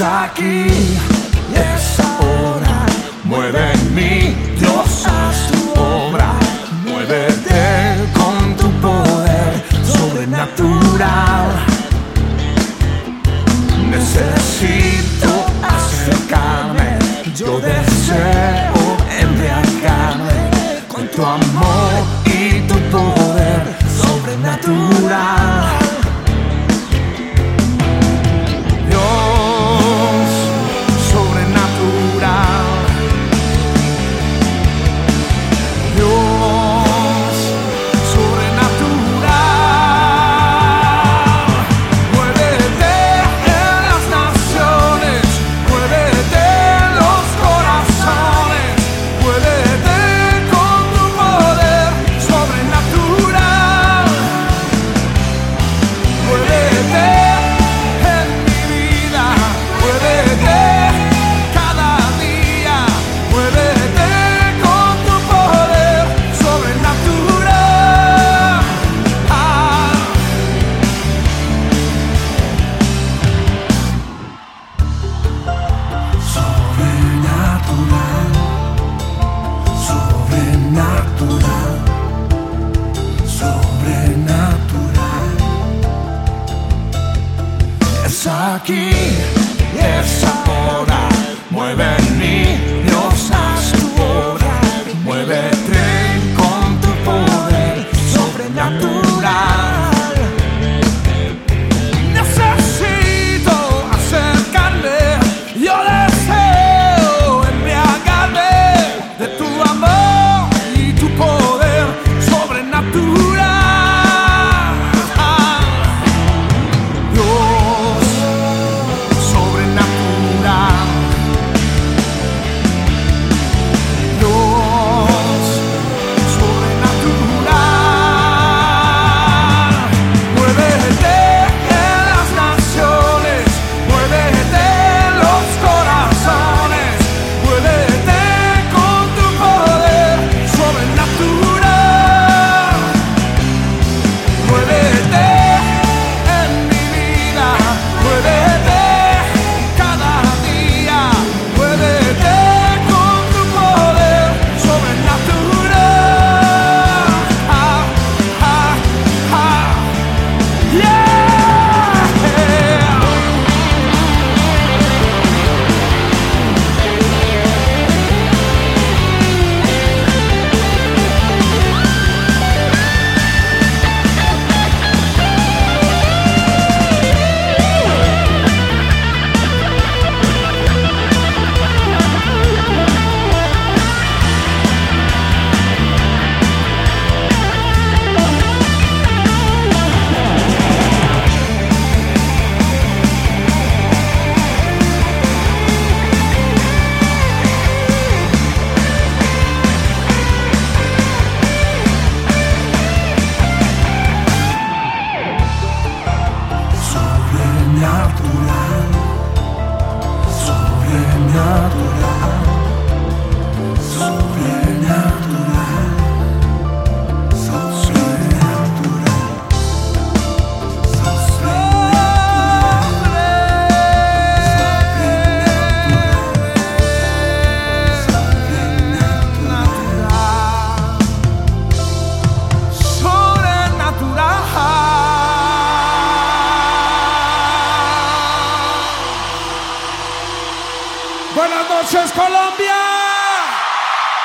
aquí y es ahora. Mueve en mí, Dios, haz tu obra. Muévete con tu poder sobrenatural. Necesito acercarme, yo deseo embriagarme con tu amor y tu poder sobrenatural. Aquí, es ahora. Mueve en mí, Dios, haz tu obra. Muévete con tu poder sobrenatural. Colombia.